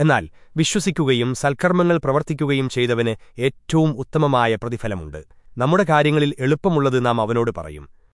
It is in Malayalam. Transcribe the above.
എന്നാൽ വിശ്വസിക്കുകയും സൽക്കർമ്മങ്ങൾ പ്രവർത്തിക്കുകയും ചെയ്തവന് ഏറ്റവും ഉത്തമമായ പ്രതിഫലമുണ്ട്. നമ്മുടെ കാര്യങ്ങളിൽ എളുപ്പമുള്ളത് നാം അവനോട് പറയും.